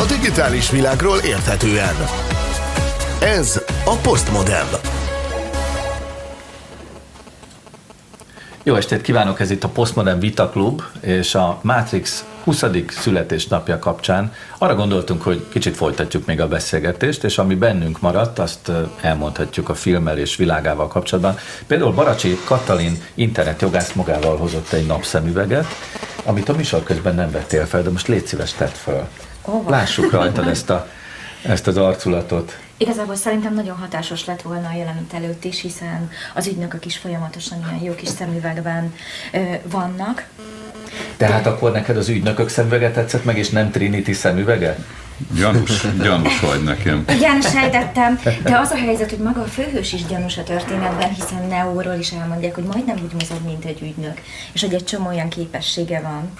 a digitális világról érthetően. Ez a Postmodem. Jó estét kívánok, ez itt a Postmodern Vita Klub, és a Matrix 20. születésnapja kapcsán arra gondoltunk, hogy kicsit folytatjuk még a beszélgetést, és ami bennünk maradt, azt elmondhatjuk a filmmel és világával kapcsolatban. Például Baracsi Katalin internetjogász magával hozott egy napszemüveget, amit a műsor közben nem vettél fel, de most légy szíves, tedd föl. Oh. Lássuk rajtad ezt, a, ezt az arculatot. Igazából szerintem nagyon hatásos lett volna a jelenet előtt is, hiszen az ügynökök is folyamatosan ilyen jó kis szemüvegben ö, vannak. Tehát akkor neked az ügynökök szemüvege tetszett meg, és nem Trinity szemüvege? Gyanús, gyanús vagy nekem. Igen, sejtettem, de az a helyzet, hogy maga a főhős is gyanús a történetben, hiszen Neóról is elmondják, hogy majdnem úgy mozog, mint egy ügynök, és hogy egy csomó olyan képessége van.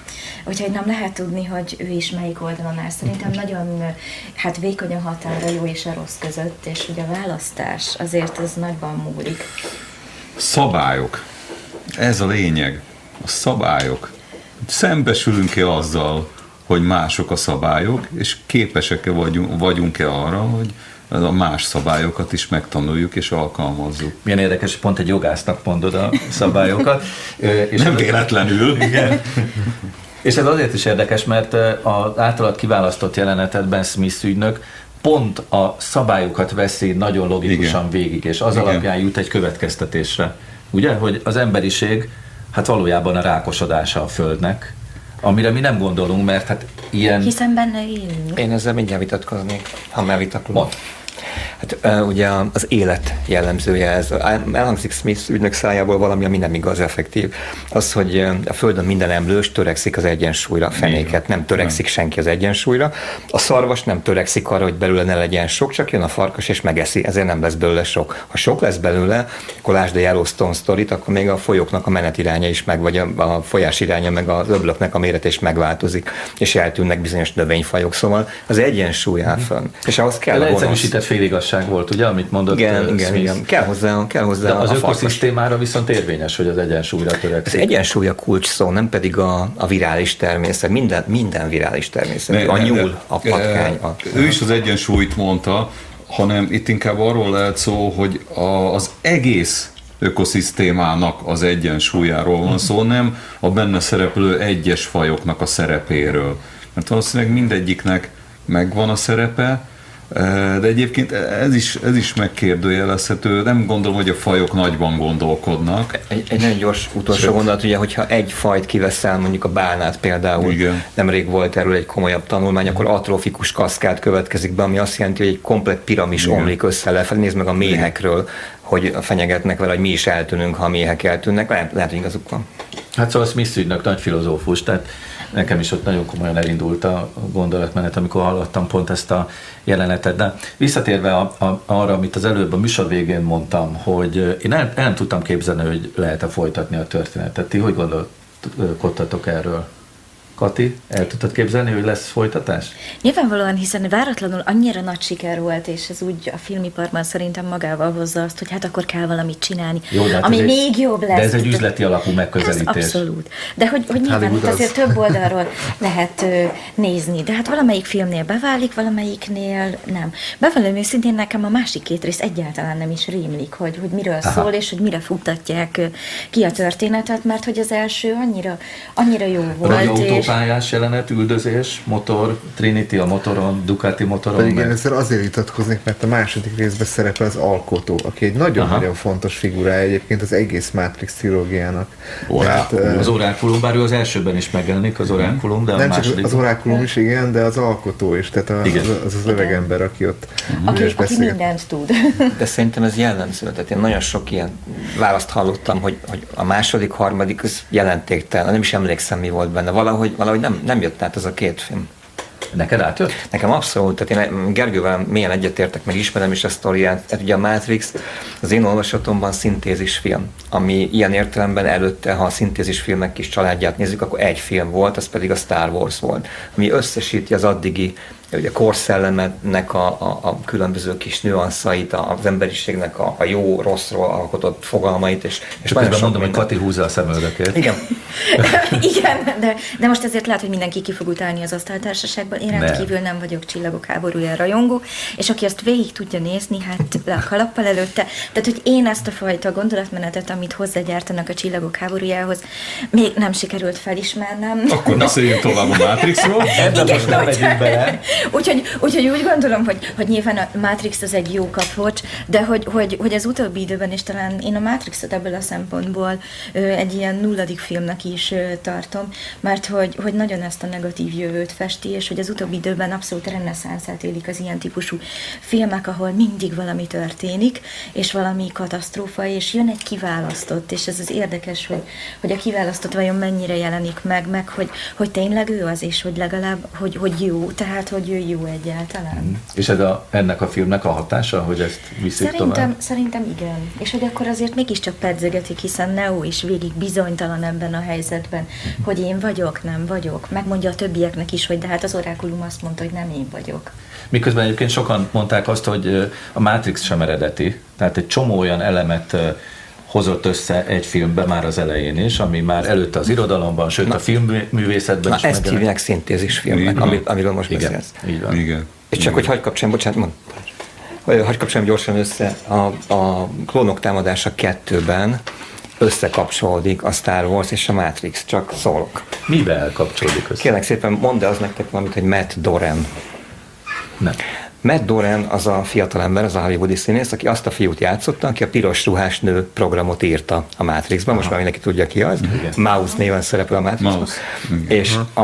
Úgyhogy nem lehet tudni, hogy ő is melyik oldalon áll. Szerintem nagyon hát vékony a határa jó és a rossz között, és ugye a választás azért az nagyban múlik. Szabályok. Ez a lényeg. A szabályok. Szembesülünk-e azzal, hogy mások a szabályok, és képesek-e vagyunk, vagyunk-e arra, hogy a más szabályokat is megtanuljuk és alkalmazzuk. Milyen érdekes, pont egy jogásznak mondod a szabályokat. és Nem véletlenül. Igen. És ez azért is érdekes, mert az általad kiválasztott jelenetedben Smith ügynök pont a szabályokat veszi nagyon logikusan Igen. végig, és az Igen. alapján jut egy következtetésre. Ugye, hogy az emberiség hát valójában a rákosodása a Földnek, amire mi nem gondolunk, mert hát ilyen... Hiszen benne élünk. Én ezzel mindjárt vitatkoznék, ha már vitaklunk. Hát ugye az élet jellemzője ez. Elhangzik Smith ügynök szájából valami, ami nem igaz effektív. Az, hogy a Földön minden emlős törekszik az egyensúlyra, a fenéket, nem törekszik senki az egyensúlyra. A szarvas nem törekszik arra, hogy belőle ne legyen sok, csak jön a farkas és megeszi, ezért nem lesz belőle sok. Ha sok lesz belőle, akkor lásd a Yellowstone sztorit, akkor még a folyóknak a menetiránya is meg, vagy a, a folyás iránya, meg az öblöknek a méret is megváltozik, és eltűnnek bizonyos növényfajok. Szóval az egyensúly áll fönn. És ahhoz kell a gonosz igazság volt, ugye, amit mondott Igen, uh, igen, igen. Kell hozzá, kell hozzá De az ökoszisztémára viszont érvényes, hogy az egyensúlyra törekszik. Az egyensúly a kulcs szó, nem pedig a, a virális természet. Minden, minden virális természet. Ne, a nyúl, a patkány. A, ő is az egyensúlyt mondta, hanem itt inkább arról lehet szó, hogy a, az egész ökoszisztémának az egyensúlyáról van szó, nem a benne szereplő egyes fajoknak a szerepéről. Mert valószínűleg mindegyiknek megvan a szerepe, de egyébként ez is, ez is megkérdőjelezhető. Nem gondolom, hogy a fajok nagyban gondolkodnak. Egy, egy nagyon gyors utolsó Sőt. gondolat, ugye, hogyha egy fajt kiveszel, mondjuk a bálnát például, Igen. nemrég volt erről egy komolyabb tanulmány, akkor atrofikus kaszkád következik be, ami azt jelenti, hogy egy komplet piramis Igen. omlik össze lefelé. Nézd meg a méhekről, hogy fenyegetnek vele, hogy mi is eltűnünk, ha a méhek eltűnnek. Lehet, lehet hogy igazuk van. Hát szóval Smith ügynök nagy filozófus, tehát nekem is ott nagyon komolyan elindult a gondolatmenet, amikor hallottam pont ezt a jelenetet. De visszatérve a, a, arra, amit az előbb a műsor végén mondtam, hogy én el, el nem tudtam képzelni, hogy lehet-e folytatni a történetet. Ti hogy gondolkodtatok erről? Kati, el tudtad képzelni, hogy lesz folytatás? Nyilvánvalóan, hiszen váratlanul annyira nagy siker volt, és ez úgy a filmiparban szerintem magával hozza azt, hogy hát akkor kell valamit csinálni, Jó, hát ami még egy, jobb lesz. De ez egy üzleti alapú megközelítés. Ez abszolút. De hogy, hogy nyilván itt azért több oldalról lehet ö, nézni. De hát valamelyik filmnél beválik, valamelyiknél nem. Bevallom őszintén nekem a másik két rész egyáltalán nem is rémlik, hogy, hogy miről Aha. szól, és hogy mire futtatják ki a történetet, mert hogy az első annyira, annyira jó volt. És pályás jelenet, üldözés, motor, Trinity a motoron, Ducati motoron. Pedig meg... én ezzel azért vitatkoznék, mert a második részben szerepel az alkotó, aki egy nagyon-nagyon fontos figura egyébként az egész Matrix trilógiának. Az orákulum, bár ő az elsőben is megjelenik, az orákulum, de nem a második... az orákulum is, igen, de az alkotó is, tehát a, igen. az, az az övegember, aki ott aki, aki mindent tud. De szerintem ez jellemző, tehát én nagyon sok ilyen választ hallottam, hogy, hogy a második, harmadik az jelentéktelen, nem is emlékszem mi volt benne, valahogy valahogy nem, nem jött át ez a két film. Neked átjött? Nekem abszolút, tehát én Gergővel milyen egyetértek, meg ismerem is a sztoriát. Tehát ugye a Matrix az én olvasatomban szintézis film, ami ilyen értelemben előtte, ha a szintézis filmek kis családját nézzük, akkor egy film volt, az pedig a Star Wars volt, ami összesíti az addigi ugye a korszellemetnek a, a, a különböző kis nüanszait, az emberiségnek a, a jó, rosszról alkotott fogalmait, és, és Csak nagyon mondom, hogy Kati húzza a szemöldökét. Igen. Igen, de, de most ezért lehet, hogy mindenki ki fog utálni az asztaltársaságban. Én rendkívül nem vagyok csillagok háborúja rajongó, és aki azt végig tudja nézni, hát le a kalappal előtte. Tehát, hogy én ezt a fajta gondolatmenetet, amit hozzágyártanak a csillagok háborújához, még nem sikerült felismernem. Akkor beszéljünk tovább a Matrixról. Ebben most nem megyünk bele. Úgyhogy, úgyhogy úgy gondolom, hogy, hogy nyilván a Matrix az egy jó kapocs, de hogy, hogy, hogy az utóbbi időben is talán én a Matrixot ebből a szempontból ö, egy ilyen nulladik filmnek is ö, tartom, mert hogy, hogy nagyon ezt a negatív jövőt festi, és hogy az utóbbi időben abszolút reneszánszát élik az ilyen típusú filmek, ahol mindig valami történik, és valami katasztrófa, és jön egy kiválasztott, és ez az érdekes, hogy, hogy a kiválasztott vajon mennyire jelenik meg, meg hogy, hogy tényleg ő az, és hogy legalább, hogy, hogy jó, tehát hogy jó egyáltalán. Mm. És ez a, ennek a filmnek a hatása, hogy ezt viszik szerintem, tovább? Szerintem igen. És hogy akkor azért mégiscsak pedzegetik, hiszen Neo is végig bizonytalan ebben a helyzetben, hogy én vagyok, nem vagyok. Megmondja a többieknek is, hogy de hát az orákulum azt mondta, hogy nem én vagyok. Miközben egyébként sokan mondták azt, hogy a Matrix sem eredeti, tehát egy csomó olyan elemet hozott össze egy filmbe már az elején is, ami már előtte az irodalomban, sőt na, a filmművészetben na, is. ezt hívják szintézis filmnek, amit, amiről most Igen, beszélsz. Így van. Igen. És csak, hogy hagyd kapcsoljam, bocsánat, mond, hagyd kapcsoljam gyorsan össze, a, a klónok támadása kettőben összekapcsolódik a Star Wars és a Matrix, csak szólok. Mivel kapcsolódik össze? Kérlek szépen, mondd az nektek valamit, hogy Matt Doran. Nem. Matt Doran az a fiatalember, az a hollywoodi színész, aki azt a fiút játszotta, aki a piros ruhás nő programot írta a Matrixban, most már mindenki tudja ki az. Igen. Mouse néven szerepel a Matrixban. És a,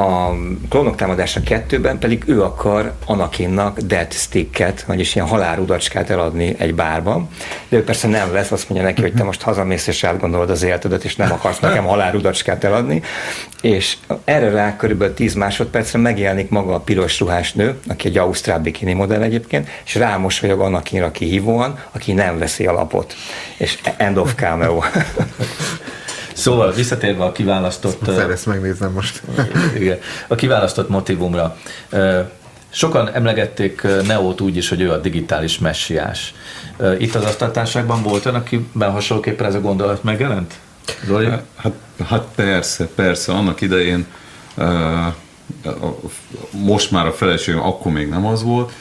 a klónok támadása kettőben pedig ő akar Anakinnak Death Sticket, vagyis ilyen halálrudacskát eladni egy bárban, de ő persze nem lesz, azt mondja neki, hogy te most hazamész és átgondolod az életedet, és nem akarsz nekem halálrudacskát eladni, és erre rá körülbelül 10 másodpercre megjelenik maga a piros ruhás nő, aki egy ausztrál bikini modell egyébként, és rámosolyog Anakinra kihívóan, aki nem veszi a lapot. És end of cameo. Szóval visszatérve a kiválasztott... Szóval ezt megnézem most. igen, a kiválasztott motivumra. Sokan emlegették Neót úgy is, hogy ő a digitális messiás. Itt az asztaltárságban volt olyan, akiben hasonlóképpen ez a gondolat megjelent? Zoli? Hát, hát persze, persze. Annak idején most már a feleségem, akkor még nem az volt,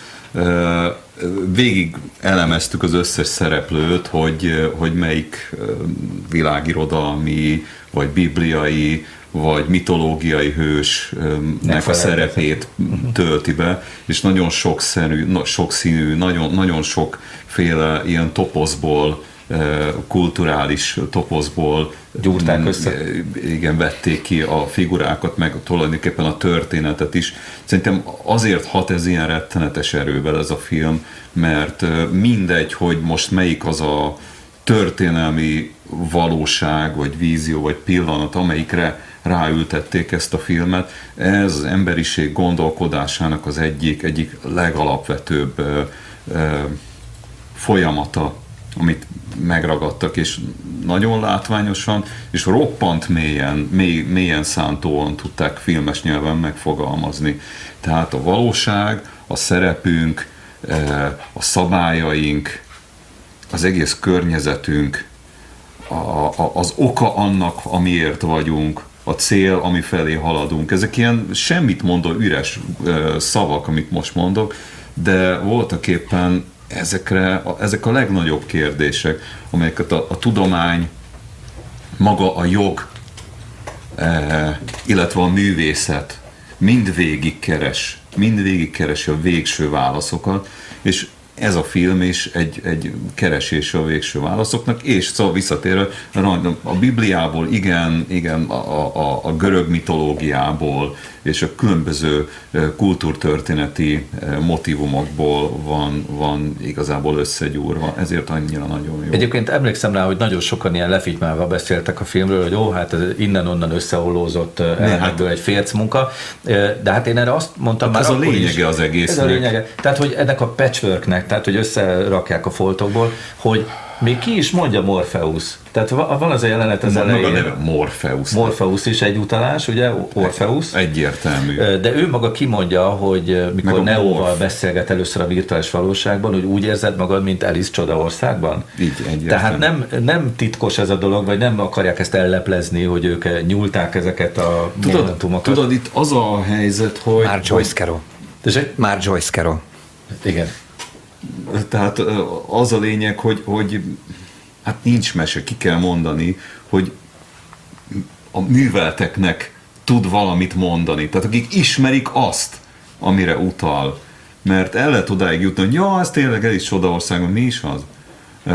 végig elemeztük az összes szereplőt, hogy, hogy melyik világirodalmi, vagy bibliai, vagy mitológiai hősnek a szerepét tölti be, és nagyon sokszínű, sokszínű nagyon, nagyon sokféle ilyen toposzból kulturális toposzból gyúrták össze. Igen, vették ki a figurákat, meg tulajdonképpen a történetet is. Szerintem azért hat ez ilyen rettenetes erővel ez a film, mert mindegy, hogy most melyik az a történelmi valóság, vagy vízió, vagy pillanat, amelyikre ráültették ezt a filmet. Ez az emberiség gondolkodásának az egyik, egyik legalapvetőbb ö, ö, folyamata amit megragadtak, és nagyon látványosan, és roppant mélyen, mély, mélyen szántóan tudták filmes nyelven megfogalmazni. Tehát a valóság, a szerepünk, eh, a szabályaink, az egész környezetünk, a, a, az oka annak, amiért vagyunk, a cél, ami felé haladunk. Ezek ilyen semmit mondó üres eh, szavak, amit most mondok, de voltak éppen ezekre, ezek a legnagyobb kérdések, amelyeket a, a tudomány, maga a jog, e, illetve a művészet mind végig keres, mind végig keresi a végső válaszokat, és ez a film is egy, egy keresés a végső válaszoknak, és szóval visszatérve, a Bibliából, igen, igen, a, a, a görög mitológiából, és a különböző kultúrtörténeti motivumokból van, van igazából összegyúrva, ezért annyira nagyon jó. Egyébként emlékszem rá, hogy nagyon sokan ilyen lefitymálva beszéltek a filmről, hogy ó, hát ez innen-onnan összeollózott hát, egy férc munka, de hát én erre azt mondtam hát már ez a lényege is, az egésznek. Ez a lényege. Tehát, hogy ennek a patchworknek, tehát, hogy összerakják a foltokból, hogy még ki is mondja Morpheus. Tehát van az a jelenet az Maga elején. neve Morpheus. Morpheus is egy utalás, ugye? Orpheus. Egyértelmű. De ő maga kimondja, hogy mikor Meg Neóval beszélget először a virtuális valóságban, hogy úgy érzed magad, mint Alice Csodaországban? Így, egyértelmű. Tehát nem, nem titkos ez a dolog, vagy nem akarják ezt elleplezni, hogy ők nyúlták ezeket a Tudod, momentumokat. tudod, itt az a helyzet, hogy... Már Joyce Carol. Már Joyce Carol. Igen. Tehát az a lényeg, hogy, hogy hát nincs mese, ki kell mondani, hogy a művelteknek tud valamit mondani. Tehát akik ismerik azt, amire utal. Mert el lehet odáig jutni, hogy ja, ez tényleg ez is Csodaországon, mi is az? Uh,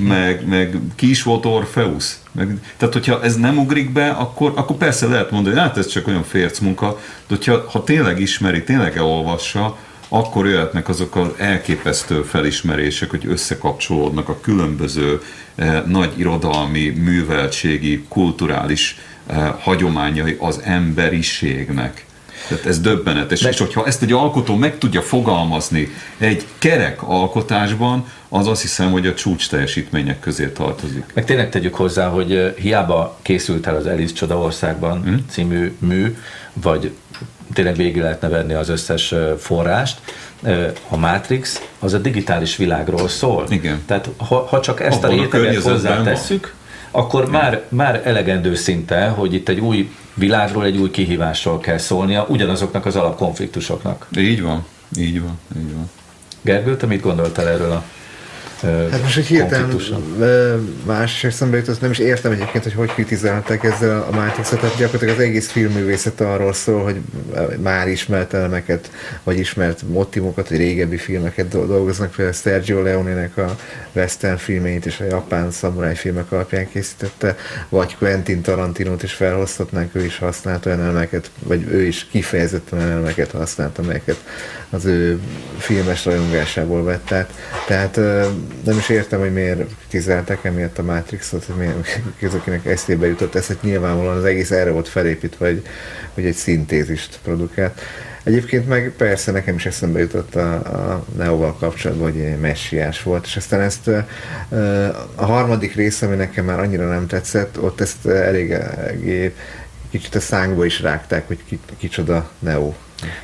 meg, meg ki is volt Orpheus. Meg, tehát, hogyha ez nem ugrik be, akkor, akkor persze lehet mondani, hogy hát ez csak olyan férc munka, de hogyha ha tényleg ismeri, tényleg elolvassa, akkor jöhetnek azok az elképesztő felismerések, hogy összekapcsolódnak a különböző eh, nagy irodalmi, műveltségi, kulturális eh, hagyományai az emberiségnek. Tehát ez döbbenetes. De- És hogyha ezt egy alkotó meg tudja fogalmazni egy kerek alkotásban, az azt hiszem, hogy a csúcs teljesítmények közé tartozik. Meg tényleg tegyük hozzá, hogy ö, hiába készült el az Alice Csodaországban Mhm. című mű, vagy tényleg végig lehetne venni az összes forrást, a Matrix az a digitális világról szól. Igen. Tehát ha, ha csak ezt Abban a a réteget környezetben hozzátesszük, akkor már, már elegendő szinte, hogy itt egy új világról, egy új kihívásról kell szólnia, ugyanazoknak az alapkonfliktusoknak. Így van, így van, így van. Gergő, te mit gondoltál erről a Hát most egy hirtelen más eszembe jutott, nem is értem egyébként, hogy hogy kritizálták ezzel a Matrixot, tehát gyakorlatilag az egész filmművészet arról szól, hogy már ismert elemeket, vagy ismert motivokat, vagy régebbi filmeket do- dolgoznak, például Sergio Leone-nek a western filmeit és a japán szamuráj filmek alapján készítette, vagy Quentin Tarantinót is felhozhatnánk, ő is használt olyan elemeket, vagy ő is kifejezetten olyan elemeket használt, amelyeket az ő filmes rajongásából vett át. Tehát ö, nem is értem, hogy miért kritizálták emiatt a Matrixot, hogy miért az, akinek eszébe jutott ez, hogy nyilvánvalóan az egész erre volt felépítve, hogy, hogy egy szintézist produkált. Egyébként meg persze nekem is eszembe jutott a, a Neoval kapcsolatban, hogy messiás volt, és aztán ezt a harmadik rész, ami nekem már annyira nem tetszett, ott ezt elég, kicsit a szánkba is rágták, hogy ki, kicsoda Neo.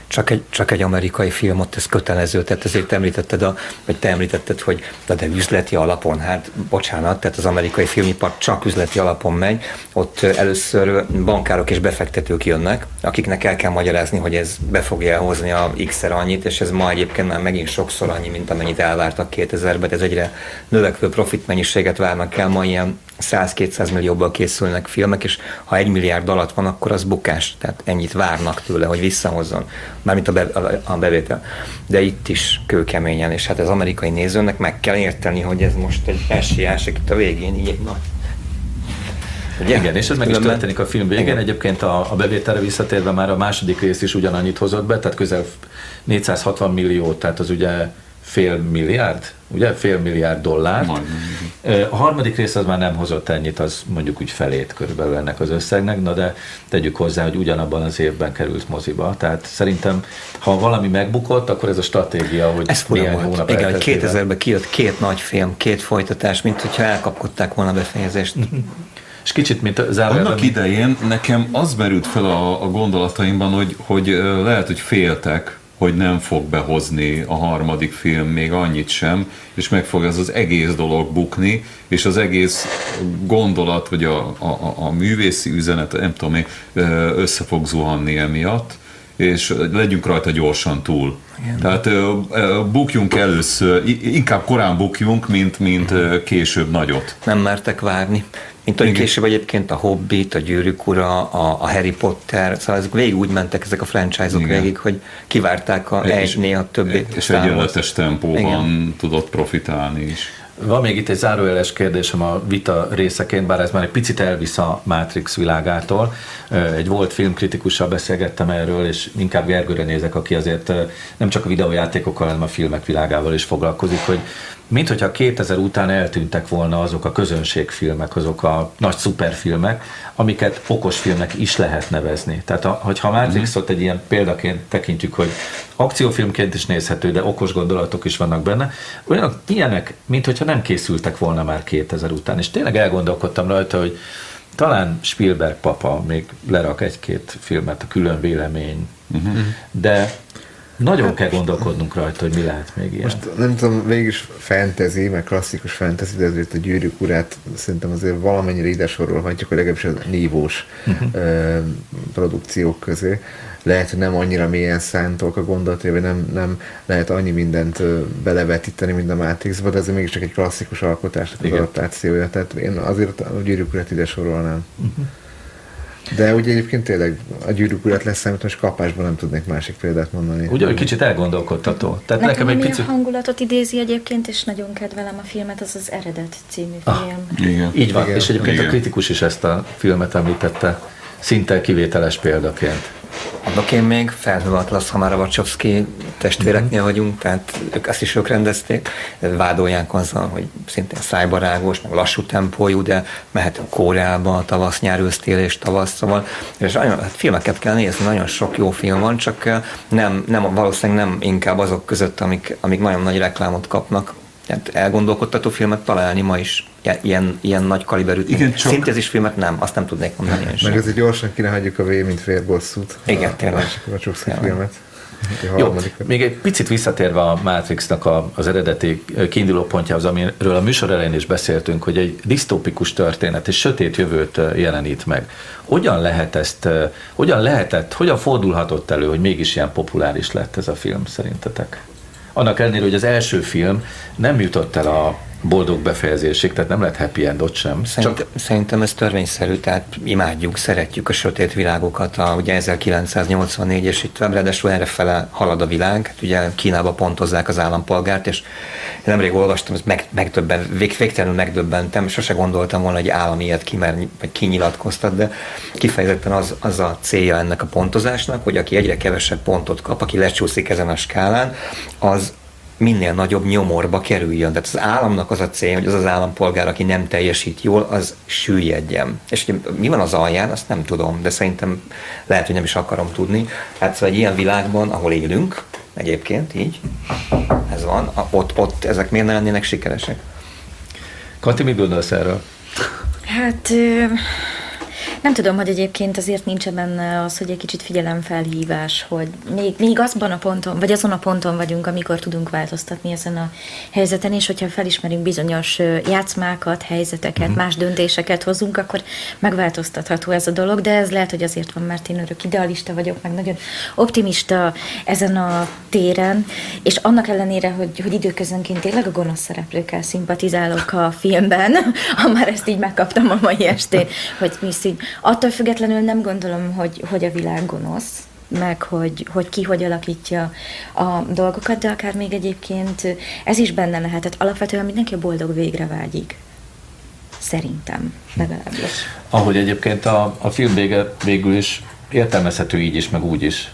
Csak egy, csak egy amerikai film, ott ez kötelező, tehát ezért említetted, a, vagy te említetted, hogy de, de üzleti alapon, hát bocsánat, tehát az amerikai filmipar csak üzleti alapon megy, ott először bankárok és befektetők jönnek, akiknek el kell magyarázni, hogy ez be fogja hozni a x-szer annyit, és ez ma egyébként már megint sokszor annyi, mint amennyit elvártak 2000-ben, ez egyre növekvő profit mennyiséget várnak el, ma ilyen 100-200 millióból készülnek filmek, és ha egy milliárd alatt van, akkor az bukás. Tehát ennyit várnak tőle, hogy visszahozzon. Mármint a, be, a, a bevétel. De itt is kőkeményen, és hát az amerikai nézőnek meg kell érteni, hogy ez most egy messiás, itt a végén így, na, Ugye? Igen, és ez meg is történik a film végén. Igen. Egyébként a, a bevételre visszatérve már a második rész is ugyanannyit hozott be, tehát közel 460 millió, tehát az ugye fél milliárd, ugye? Fél milliárd dollár. Majdnem, A harmadik rész az már nem hozott ennyit, az mondjuk úgy felét körülbelül ennek az összegnek, na de tegyük hozzá, hogy ugyanabban az évben került moziba. Tehát szerintem, ha valami megbukott, akkor ez a stratégia, hogy Ez néhány hónap Igen, hogy elteltével- 2000-ben kijött két nagy film, két folytatás, mint hogyha elkapkodták volna a befejezést. És kicsit, mint zárójelben, Annak idején nekem az merült fel a, a gondolataimban, hogy, hogy lehet, hogy féltek, hogy nem fog behozni a harmadik film még annyit sem, és meg fog ez az egész dolog bukni, és az egész gondolat, vagy a, a, a- művészi üzenet, nem tudom én, össze fog zuhanni emiatt, és legyünk rajta gyorsan túl. Igen. Tehát bukjunk először, inkább korán bukjunk, mint, mint később nagyot. nem mertek várni. Mint hogy Igen. később egyébként a Hobbit, a Gyűrűk ura, a, a Harry Potter, szóval ezek végig úgy mentek ezek a franchise-ok Igen. végig, hogy kivárták a egy, néha többé. És egyenletes tempóban tudott profitálni is. Van még itt egy zárójeles kérdésem a vita részeként, bár ez már egy picit elvisz a Matrix világától. Egy volt filmkritikussal beszélgettem erről, és inkább Gergőre nézek, aki azért nem csak a videójátékokkal, hanem a filmek világával is foglalkozik, hogy mint hogyha 2000 után eltűntek volna azok a közönségfilmek, azok a nagy szuperfilmek, amiket okos filmnek is lehet nevezni. Tehát ha, hogyha a Matrixot egy ilyen példaként tekintjük, hogy akciófilmként is nézhető, de okos gondolatok is vannak benne, olyanok ilyenek, mint hogyha nem készültek volna már 2000 után. És tényleg elgondolkodtam rajta, hogy talán Spielberg papa még lerak egy-két filmet, a külön vélemény, uh-huh. de nagyon kell gondolkodnunk rajta, hogy mi lehet még ilyen. Most nem tudom, végig is fantasy, meg klasszikus fantasy, de azért a gyűrűk urát szerintem azért valamennyire ide sorolhatjuk, hogy legalábbis a nívós uh-huh. produkciók közé. Lehet, hogy nem annyira mélyen szántok a gondolatra, vagy nem, nem lehet annyi mindent belevetíteni, mint a Matrixba, de ez mégiscsak egy klasszikus alkotás, az adaptációja. Tehát én azért a gyűrűk urát ide sorolnám. Uh-huh. De ugye egyébként tényleg a gyűrűk urat lesz számít, most kapásban nem tudnék másik példát mondani. Ugye, hogy kicsit elgondolkodtató. Tehát nekem, nekem egy picit... a hangulatot idézi egyébként, és nagyon kedvelem a filmet, az az Eredet című ah, film. Igen. Így van, igen. és egyébként igen. a kritikus is ezt a filmet említette, szinte kivételes példaként. Annak én még? Felhő Atlasz, ha már a Wachowski testvéreknél vagyunk, tehát ők azt is ők rendezték, vádolják azzal, hogy szintén szájbarágos, meg lassú tempójú, de mehetünk Koreába, tavasz, nyár, ősztél és tavasz, szóval és nagyon, hát filmeket kell nézni, nagyon sok jó film van, csak nem, nem valószínűleg nem inkább azok között, amik, amik nagyon nagy reklámot kapnak, tehát elgondolkodtató filmet találni ma is ilyen, ilyen nagy kaliberű Igen, csak... szintézis filmet nem, azt nem tudnék mondani. Meg ezért gyorsan kéne hagyjuk a V, mint férbosszút. Igen, a, tényleg. A sok filmet. Jó, még egy picit visszatérve a Matrixnak a, az eredeti kiinduló pontjához, amiről a műsor elején is beszéltünk, hogy egy disztópikus történet és sötét jövőt jelenít meg. Hogyan lehet ezt, hogyan lehetett, hogyan fordulhatott elő, hogy mégis ilyen populáris lett ez a film szerintetek? Annak ellenére, hogy az első film nem jutott el a boldog befejezésig, tehát nem lehet happy endot sem. Szerint, csak... Szerintem ez törvényszerű, tehát imádjuk, szeretjük a sötét világokat, a, ugye 1984 és itt ráadásul erre fele halad a világ, hát ugye Kínába pontozzák az állampolgárt, és nemrég olvastam, ezt meg, megdöbben, vég, végtelenül megdöbbentem, sose gondoltam volna, hogy állam ilyet kimer, vagy kinyilatkoztat, de kifejezetten az, az a célja ennek a pontozásnak, hogy aki egyre kevesebb pontot kap, aki lecsúszik ezen a skálán, az minél nagyobb nyomorba kerüljön. Tehát az államnak az a cél, hogy az az állampolgár, aki nem teljesít jól, az süllyedjen. És hogy mi van az alján, azt nem tudom, de szerintem lehet, hogy nem is akarom tudni. Hát szóval egy ilyen világban, ahol élünk, egyébként így, ez van, ott, ott ezek miért ne lennének sikeresek? Kati, mit gondolsz erről? Hát nem tudom, hogy egyébként azért nincs benne az, hogy egy kicsit figyelemfelhívás, hogy még, még azban a ponton, vagy azon a ponton vagyunk, amikor tudunk változtatni ezen a helyzeten, és hogyha felismerünk bizonyos játszmákat, helyzeteket, mm. más döntéseket hozunk, akkor megváltoztatható ez a dolog, de ez lehet, hogy azért van, mert én örök idealista vagyok, meg nagyon optimista ezen a téren, és annak ellenére, hogy, hogy időközönként tényleg a gonosz szereplőkkel szimpatizálok a filmben, ha már ezt így megkaptam a mai estén, hogy mi így Attól függetlenül nem gondolom, hogy, hogy a világ gonosz, meg hogy, hogy ki hogy alakítja a dolgokat, de akár még egyébként ez is benne lehet. Tehát alapvetően mindenki a boldog végre vágyik. Szerintem, legalábbis. Ahogy egyébként a, a film vége végül is értelmezhető így is, meg úgy is.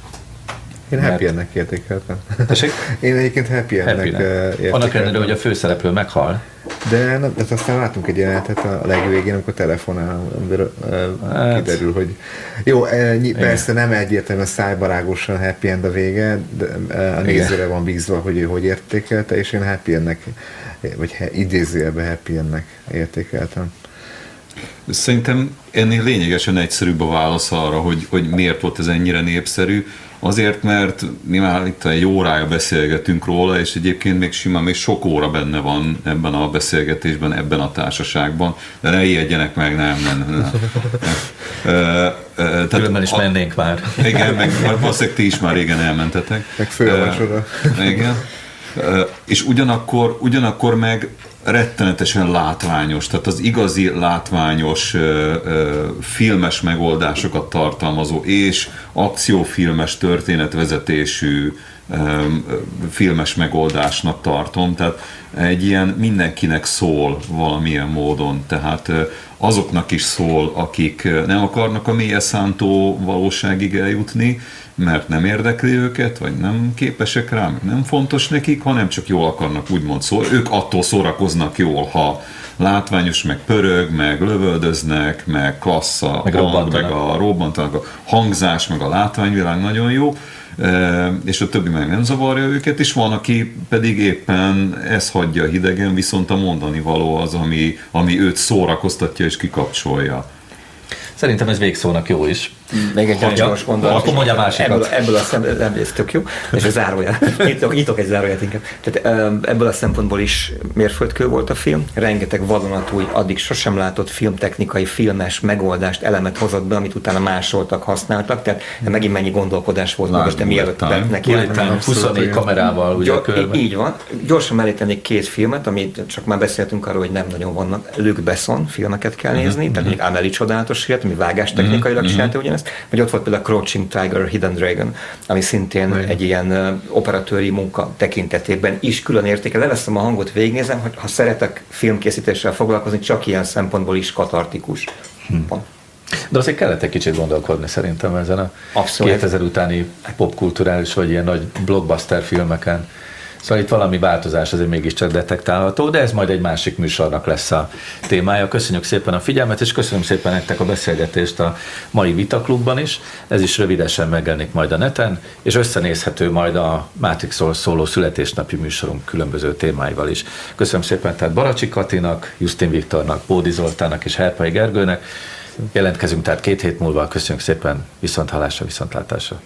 Én happy ennek értékeltem. Tessék? Én egyébként happy ennek értékeltem. Annak ellenére, hogy a főszereplő meghal. De nem, ez aztán látunk egy jelenetet a legvégén, amikor telefonál, amiből hát. kiderül, hogy jó, persze nem egyértelműen szájbarágosan happy end a vége, de a nézőre van bízva, hogy ő hogy értékelte, és én happy ennek, vagy idézőjelben happy ennek értékeltem. Szerintem ennél lényegesen egyszerűbb a válasz arra, hogy, hogy miért volt ez ennyire népszerű. Azért, mert mi már itt egy órája beszélgetünk róla, és egyébként még simán még sok óra benne van ebben a beszélgetésben, ebben a társaságban, de ne ijedjenek meg, nem, nem. nem. Tehát Különben is a, mennénk már. Igen, meg valószínűleg ti is már régen elmentetek. Meg fő Igen. És ugyanakkor, ugyanakkor meg rettenetesen látványos, tehát az igazi látványos ö, ö, filmes megoldásokat tartalmazó és akciófilmes történetvezetésű filmes megoldásnak tartom, tehát egy ilyen mindenkinek szól valamilyen módon, tehát azoknak is szól, akik nem akarnak a mélyes szántó valóságig eljutni, mert nem érdekli őket, vagy nem képesek rá, nem fontos nekik, hanem csak jól akarnak úgymond szól. Ők attól szórakoznak jól, ha látványos, meg pörög, meg lövöldöznek, meg klassza, meg, hang, meg a robbantanak, a hangzás, meg a látványvilág nagyon jó, és a többi meg nem zavarja őket, és van, aki pedig éppen ez hagyja hidegen, viszont a mondani való az, ami, ami őt szórakoztatja és kikapcsolja. Szerintem ez végszónak jó is. Még egy gyors gondolat. Akkor mondja másikat. Ebből, ebből a szempontból, ez tök jó, és a zárójel. Nyitok, nyitok egy záróját inkább. Tehát ebből a szempontból is mérföldkő volt a film. Rengeteg vadonatúj, addig sosem látott filmtechnikai, filmes megoldást, elemet hozott be, amit utána másoltak, használtak. Tehát megint mennyi gondolkodás volt Lásd, de mielőtt neki. 24 kamerával ugye Gyor, Így van. Gyorsan mellé tennék két filmet, amit csak már beszéltünk arról, hogy nem nagyon vannak. Luke Besson filmeket kell nézni, uh-huh. tehát még Amelie csodálatos élet, ami vágástechnikailag uh-huh. csinálta ugyanezt, vagy ott volt például a Crouching Tiger, Hidden Dragon, ami szintén Igen. egy ilyen operatőri munka tekintetében is külön értéke. Leveszem a hangot, végignézem, hogy ha szeretek filmkészítéssel foglalkozni, csak ilyen szempontból is katartikus. Hmm. De azért kellett egy kicsit gondolkodni szerintem ezen a Abszolút. 2000 utáni popkulturális vagy ilyen nagy blockbuster filmeken. Szóval itt valami változás azért mégiscsak detektálható, de ez majd egy másik műsornak lesz a témája. Köszönjük szépen a figyelmet, és köszönöm szépen nektek a beszélgetést a mai Vitaklubban is. Ez is rövidesen megjelenik majd a neten, és összenézhető majd a Matrixról szóló születésnapi műsorunk különböző témáival is. Köszönöm szépen tehát Baracsi Katinak, Justin Viktornak, Bódi Zoltának és Herpai Gergőnek. Jelentkezünk tehát két hét múlva. Köszönjük szépen, viszont hallásra, viszontlátásra.